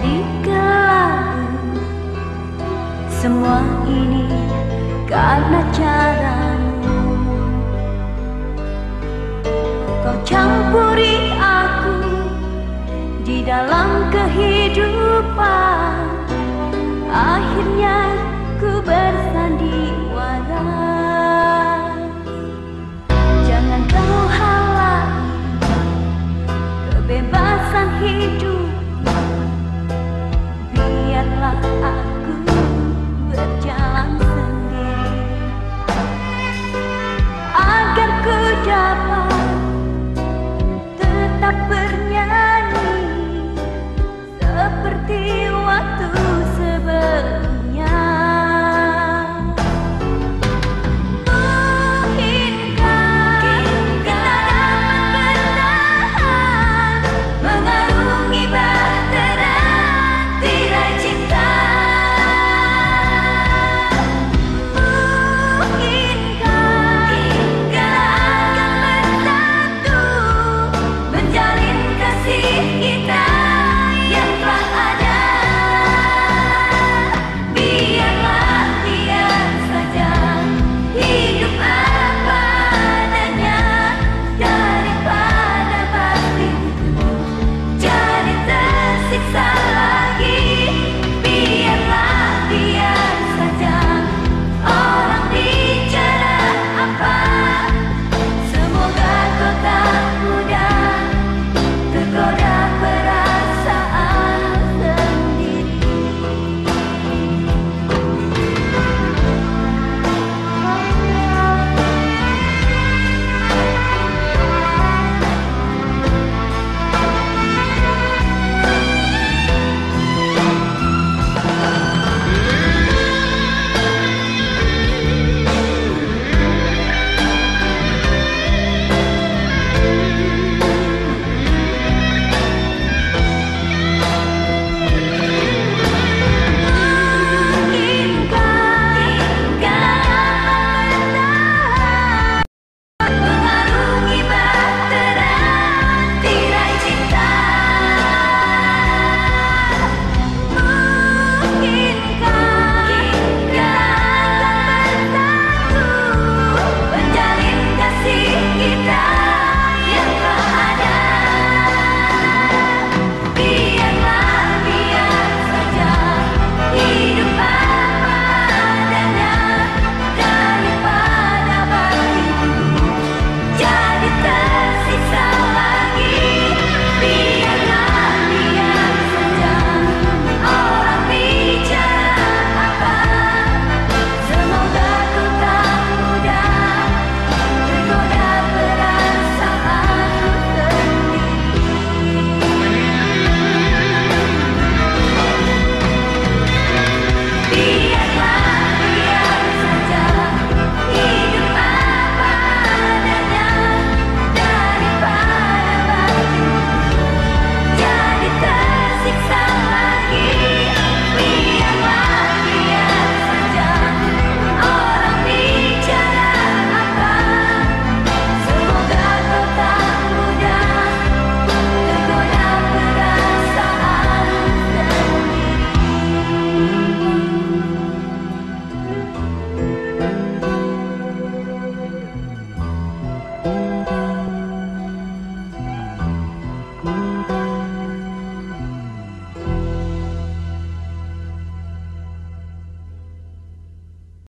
jadi kelabu Semua ini karena caramu. Kau campuri aku di dalam kehidupan.